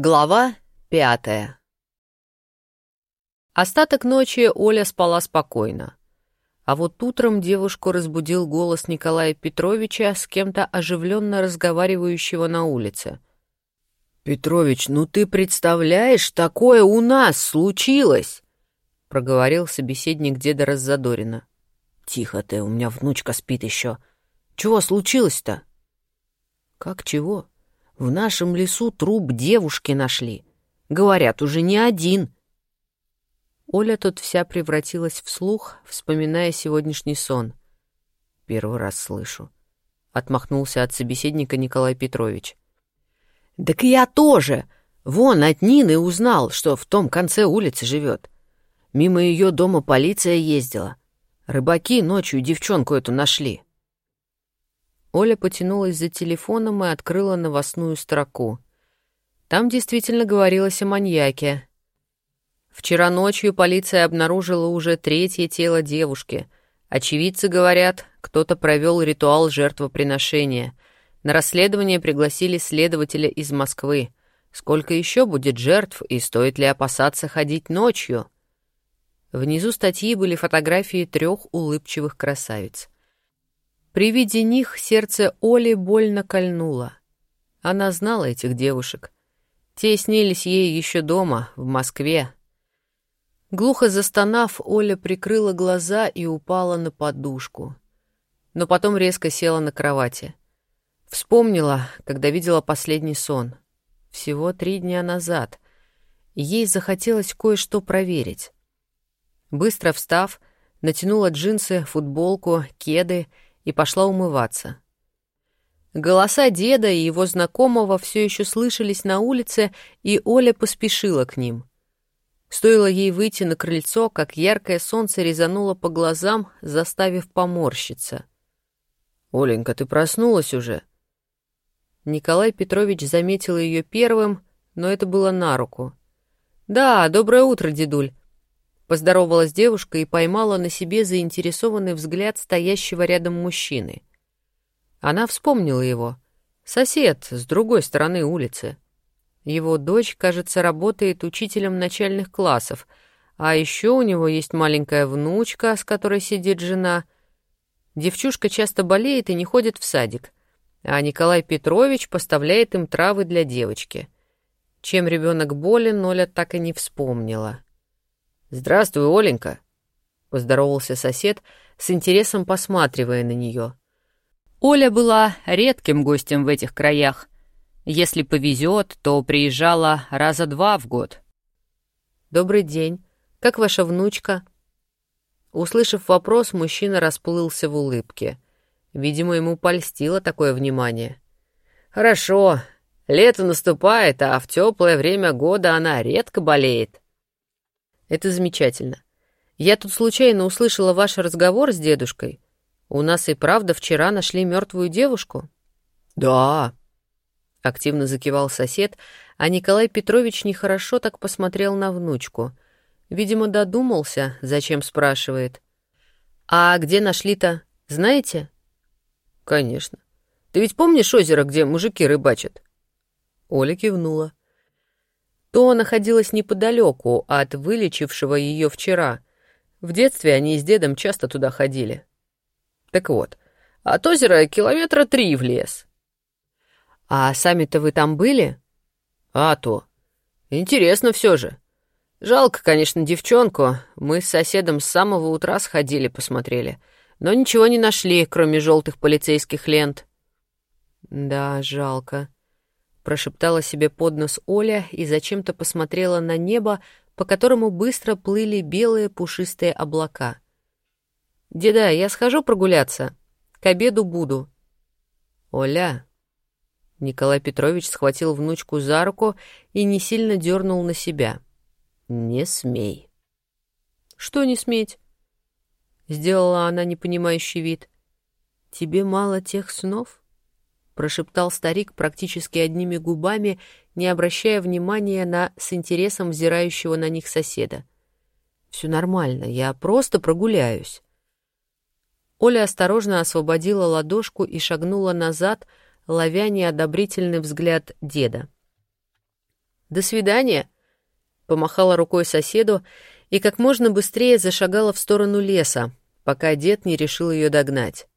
Глава пятая Остаток ночи Оля спала спокойно. А вот утром девушку разбудил голос Николая Петровича с кем-то оживленно разговаривающего на улице. «Петрович, ну ты представляешь, такое у нас случилось!» — проговорил собеседник деда Раззадорина. «Тихо ты, у меня внучка спит еще. Чего случилось-то?» «Как чего?» В нашем лесу труп девушки нашли. Говорят, уже не один. Оля тут вся превратилась в слух, вспоминая сегодняшний сон. Первый раз слышу. Отмахнулся от собеседника Николай Петрович. «Так я тоже. Вон от Нины узнал, что в том конце улицы живет. Мимо ее дома полиция ездила. Рыбаки ночью девчонку эту нашли». Оля потянулась за телефоном и открыла новостную строку. Там действительно говорилось о маньяке. Вчера ночью полиция обнаружила уже третье тело девушки. Очевидцы говорят, кто-то провел ритуал жертвоприношения. На расследование пригласили следователя из Москвы. Сколько еще будет жертв и стоит ли опасаться ходить ночью? Внизу статьи были фотографии трех улыбчивых красавиц. При виде них сердце Оли больно кольнуло. Она знала этих девушек. Те снились ей еще дома, в Москве. Глухо застонав, Оля прикрыла глаза и упала на подушку. Но потом резко села на кровати. Вспомнила, когда видела последний сон. Всего три дня назад. Ей захотелось кое-что проверить. Быстро встав, натянула джинсы, футболку, кеды — и пошла умываться. Голоса деда и его знакомого все еще слышались на улице, и Оля поспешила к ним. Стоило ей выйти на крыльцо, как яркое солнце резануло по глазам, заставив поморщиться. «Оленька, ты проснулась уже?» Николай Петрович заметил ее первым, но это было на руку. «Да, доброе утро, дедуль. Поздоровалась девушка и поймала на себе заинтересованный взгляд стоящего рядом мужчины. Она вспомнила его. Сосед с другой стороны улицы. Его дочь, кажется, работает учителем начальных классов, а еще у него есть маленькая внучка, с которой сидит жена. Девчушка часто болеет и не ходит в садик, а Николай Петрович поставляет им травы для девочки. Чем ребенок болен, Оля так и не вспомнила. «Здравствуй, Оленька», — поздоровался сосед, с интересом посматривая на нее. Оля была редким гостем в этих краях. Если повезет, то приезжала раза два в год. «Добрый день. Как ваша внучка?» Услышав вопрос, мужчина расплылся в улыбке. Видимо, ему польстило такое внимание. «Хорошо. Лето наступает, а в теплое время года она редко болеет», это замечательно. Я тут случайно услышала ваш разговор с дедушкой. У нас и правда вчера нашли мертвую девушку? Да, активно закивал сосед, а Николай Петрович нехорошо так посмотрел на внучку. Видимо, додумался, зачем спрашивает. А где нашли-то, знаете? Конечно. Ты ведь помнишь озеро, где мужики рыбачат? Оля кивнула то находилась неподалеку от вылечившего ее вчера. В детстве они с дедом часто туда ходили. Так вот, от озера километра три в лес. А сами-то вы там были? А то. Интересно все же. Жалко, конечно, девчонку. Мы с соседом с самого утра сходили, посмотрели. Но ничего не нашли, кроме желтых полицейских лент. Да, жалко прошептала себе под нос Оля и зачем-то посмотрела на небо, по которому быстро плыли белые пушистые облака. «Деда, я схожу прогуляться. К обеду буду». «Оля!» Николай Петрович схватил внучку за руку и не сильно дернул на себя. «Не смей». «Что не сметь?» Сделала она непонимающий вид. «Тебе мало тех снов?» Прошептал старик практически одними губами, не обращая внимания на с интересом взирающего на них соседа. «Все нормально, я просто прогуляюсь». Оля осторожно освободила ладошку и шагнула назад, ловя неодобрительный взгляд деда. До свидания!» Помахала рукой соседу и как можно быстрее зашагала в сторону леса, пока дед не решил ее догнать.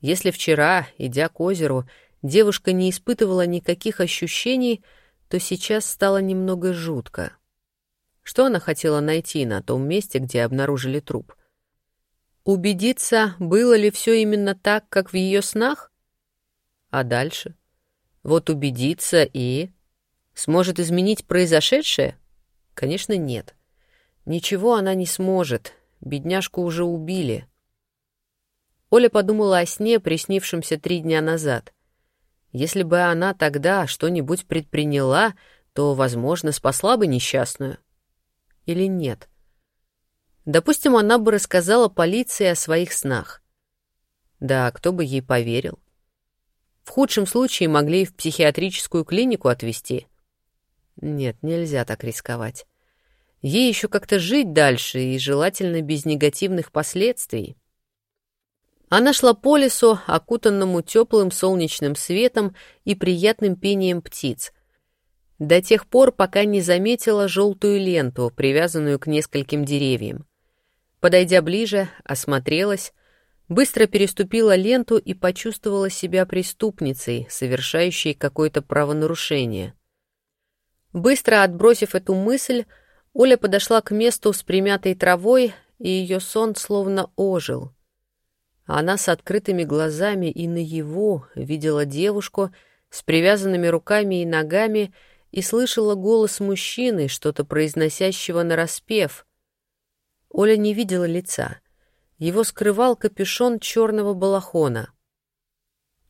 Если вчера, идя к озеру, девушка не испытывала никаких ощущений, то сейчас стало немного жутко. Что она хотела найти на том месте, где обнаружили труп? Убедиться, было ли все именно так, как в ее снах? А дальше? Вот убедиться и... Сможет изменить произошедшее? Конечно, нет. Ничего она не сможет. Бедняжку уже убили. Оля подумала о сне, приснившемся три дня назад. Если бы она тогда что-нибудь предприняла, то, возможно, спасла бы несчастную. Или нет? Допустим, она бы рассказала полиции о своих снах. Да, кто бы ей поверил? В худшем случае могли и в психиатрическую клинику отвезти. Нет, нельзя так рисковать. Ей еще как-то жить дальше, и желательно без негативных последствий. Она шла по лесу, окутанному теплым солнечным светом и приятным пением птиц, до тех пор, пока не заметила желтую ленту, привязанную к нескольким деревьям. Подойдя ближе, осмотрелась, быстро переступила ленту и почувствовала себя преступницей, совершающей какое-то правонарушение. Быстро отбросив эту мысль, Оля подошла к месту с примятой травой, и ее сон словно ожил — она с открытыми глазами и наяву видела девушку с привязанными руками и ногами и слышала голос мужчины, что-то произносящего нараспев. Оля не видела лица. Его скрывал капюшон черного балахона.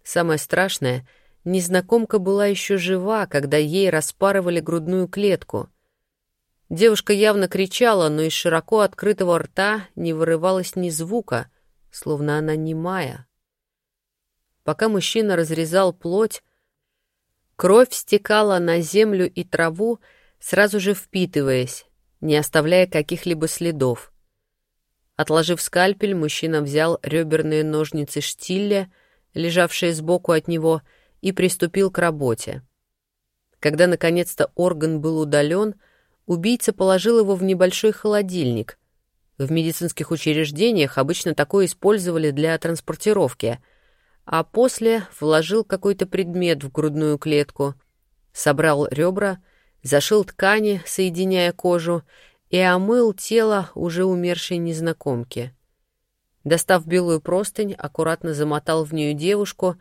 Самое страшное — незнакомка была еще жива, когда ей распарывали грудную клетку. Девушка явно кричала, но из широко открытого рта не вырывалось ни звука — словно она немая. Пока мужчина разрезал плоть, кровь стекала на землю и траву, сразу же впитываясь, не оставляя каких-либо следов. Отложив скальпель, мужчина взял реберные ножницы штилля, лежавшие сбоку от него, и приступил к работе. Когда наконец-то орган был удален, убийца положил его в небольшой холодильник, в медицинских учреждениях обычно такое использовали для транспортировки, а после вложил какой-то предмет в грудную клетку, собрал ребра, зашил ткани, соединяя кожу, и омыл тело уже умершей незнакомки. Достав белую простынь, аккуратно замотал в нее девушку,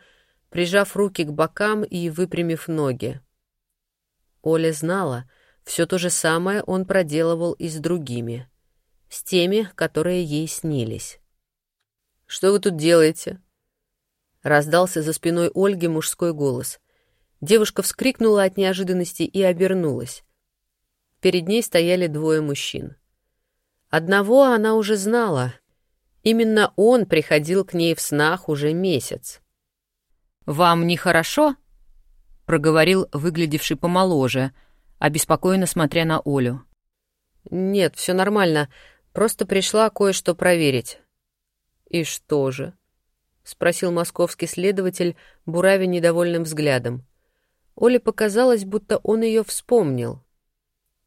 прижав руки к бокам и выпрямив ноги. Оля знала, все то же самое он проделывал и с другими — с теми, которые ей снились. «Что вы тут делаете?» Раздался за спиной Ольги мужской голос. Девушка вскрикнула от неожиданности и обернулась. Перед ней стояли двое мужчин. Одного она уже знала. Именно он приходил к ней в снах уже месяц. «Вам нехорошо?» — проговорил выглядевший помоложе, обеспокоенно смотря на Олю. «Нет, все нормально. Просто пришла кое-что проверить». «И что же?» — спросил московский следователь, буравя недовольным взглядом. Оле показалось, будто он ее вспомнил.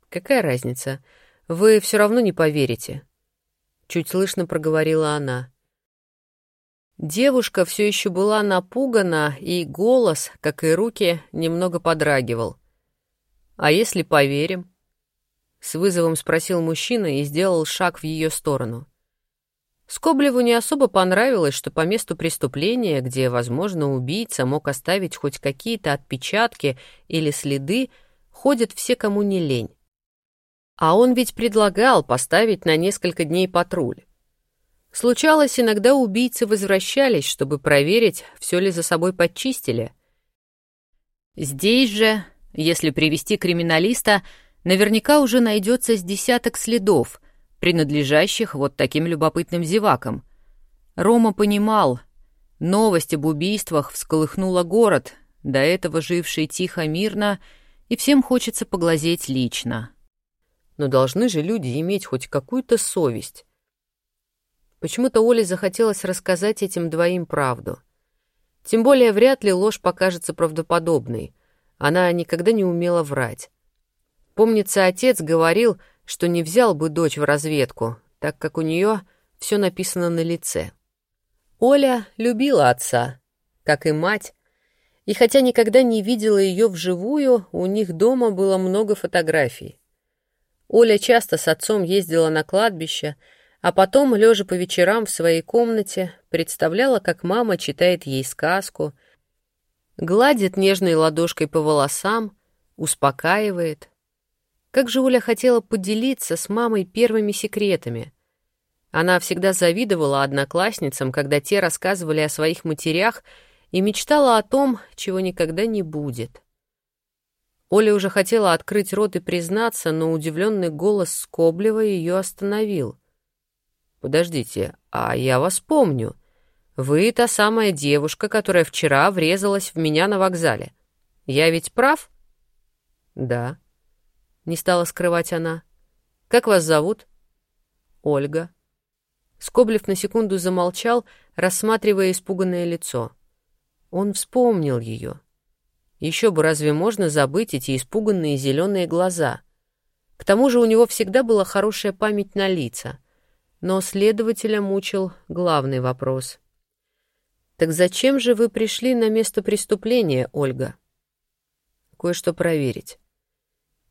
«Какая разница? Вы все равно не поверите», — чуть слышно проговорила она. Девушка все еще была напугана, и голос, как и руки, немного подрагивал. «А если поверим?» С вызовом спросил мужчина и сделал шаг в ее сторону. Скоблеву не особо понравилось, что по месту преступления, где, возможно, убийца мог оставить хоть какие-то отпечатки или следы, ходят все, кому не лень. А он ведь предлагал поставить на несколько дней патруль. Случалось, иногда убийцы возвращались, чтобы проверить, все ли за собой подчистили. Здесь же, если привести криминалиста, наверняка уже найдется с десяток следов, принадлежащих вот таким любопытным зевакам. Рома понимал, новость об убийствах всколыхнула город, до этого живший тихо-мирно, и всем хочется поглазеть лично. Но должны же люди иметь хоть какую-то совесть. Почему-то Оле захотелось рассказать этим двоим правду. Тем более вряд ли ложь покажется правдоподобной. Она никогда не умела врать. Помнится, отец говорил, что не взял бы дочь в разведку, так как у нее все написано на лице. Оля любила отца, как и мать, и хотя никогда не видела ее вживую, у них дома было много фотографий. Оля часто с отцом ездила на кладбище, а потом, лежа по вечерам в своей комнате, представляла, как мама читает ей сказку, гладит нежной ладошкой по волосам, успокаивает. Как же Оля хотела поделиться с мамой первыми секретами. Она всегда завидовала одноклассницам, когда те рассказывали о своих матерях, и мечтала о том, чего никогда не будет. Оля уже хотела открыть рот и признаться, но удивленный голос Скоблева ее остановил. «Подождите, а я вас помню. Вы та самая девушка, которая вчера врезалась в меня на вокзале. Я ведь прав?» «Да», — не стала скрывать она. «Как вас зовут?» «Ольга». Скоблев на секунду замолчал, рассматривая испуганное лицо. Он вспомнил ее. Еще бы разве можно забыть эти испуганные зеленые глаза? К тому же у него всегда была хорошая память на лица. Но следователя мучил главный вопрос. «Так зачем же вы пришли на место преступления, Ольга?» «Кое-что проверить».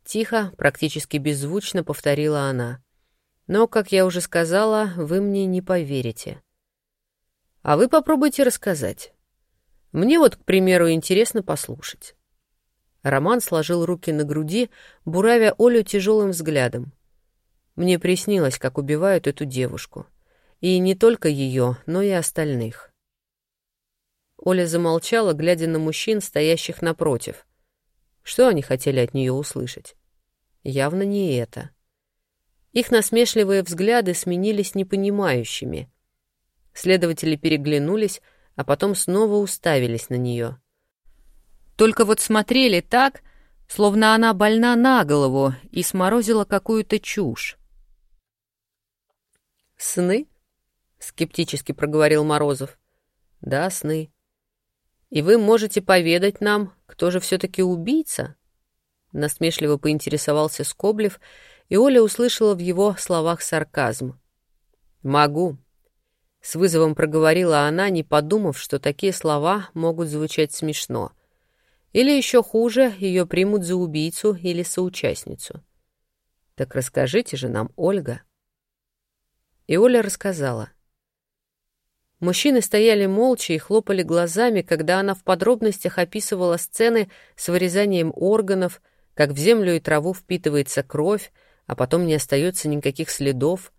Тихо, практически беззвучно повторила она. Но, как я уже сказала, вы мне не поверите. А вы попробуйте рассказать. Мне вот, к примеру, интересно послушать. Роман сложил руки на груди, буравя Олю тяжелым взглядом. Мне приснилось, как убивают эту девушку. И не только ее, но и остальных. Оля замолчала, глядя на мужчин, стоящих напротив. Что они хотели от нее услышать? Явно не это. Их насмешливые взгляды сменились непонимающими. Следователи переглянулись, а потом снова уставились на нее. Только вот смотрели так, словно она больна на голову и сморозила какую-то чушь. «Сны?» — скептически проговорил Морозов. «Да, сны. И вы можете поведать нам, кто же все-таки убийца?» Насмешливо поинтересовался Скоблев, и Оля услышала в его словах сарказм. «Могу», — с вызовом проговорила она, не подумав, что такие слова могут звучать смешно. Или еще хуже, ее примут за убийцу или соучастницу. «Так расскажите же нам, Ольга». И Оля рассказала. Мужчины стояли молча и хлопали глазами, когда она в подробностях описывала сцены с вырезанием органов, как в землю и траву впитывается кровь, а потом не остается никаких следов.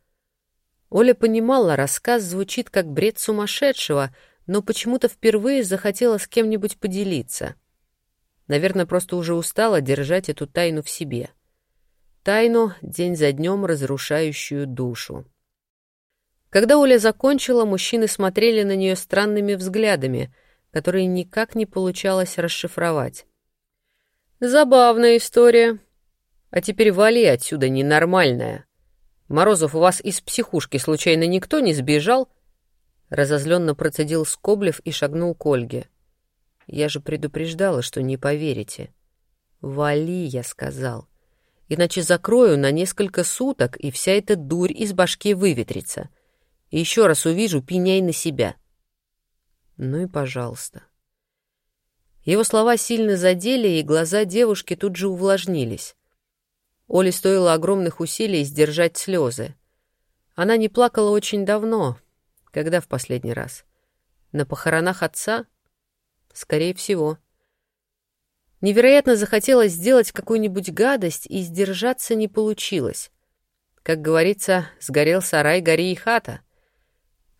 Оля понимала, рассказ звучит как бред сумасшедшего, но почему-то впервые захотела с кем-нибудь поделиться. Наверное, просто уже устала держать эту тайну в себе. Тайну, день за днем разрушающую душу. Когда Оля закончила, мужчины смотрели на нее странными взглядами, которые никак не получалось расшифровать. «Забавная история», а теперь вали отсюда, ненормальная. Морозов, у вас из психушки случайно никто не сбежал?» Разозленно процедил Скоблев и шагнул к Ольге. «Я же предупреждала, что не поверите». «Вали», — я сказал. «Иначе закрою на несколько суток, и вся эта дурь из башки выветрится. И еще раз увижу, пеняй на себя». «Ну и пожалуйста». Его слова сильно задели, и глаза девушки тут же увлажнились. Оле стоило огромных усилий сдержать слезы. Она не плакала очень давно. Когда в последний раз? На похоронах отца? Скорее всего. Невероятно захотелось сделать какую-нибудь гадость, и сдержаться не получилось. Как говорится, сгорел сарай, гори и хата.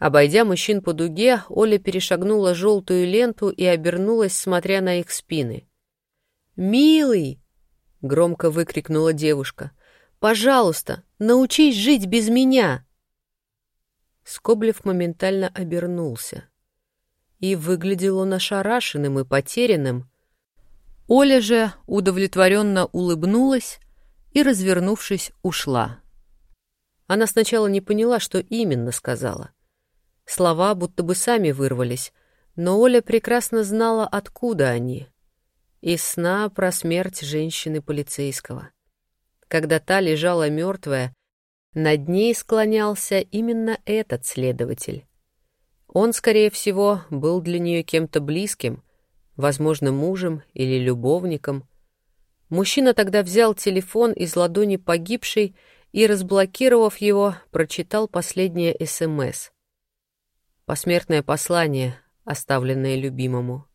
Обойдя мужчин по дуге, Оля перешагнула желтую ленту и обернулась, смотря на их спины. «Милый!» — громко выкрикнула девушка. «Пожалуйста, научись жить без меня!» Скоблев моментально обернулся. И выглядел он ошарашенным и потерянным. Оля же удовлетворенно улыбнулась и, развернувшись, ушла. Она сначала не поняла, что именно сказала. Слова будто бы сами вырвались, но Оля прекрасно знала, откуда они — из сна про смерть женщины полицейского. когда та лежала мертвая, над ней склонялся именно этот следователь. Он, скорее всего, был для нее кем-то близким, возможно, мужем или любовником. Мужчина тогда взял телефон из ладони погибшей и, разблокировав его, прочитал последнее СМС. Посмертное послание, оставленное любимому.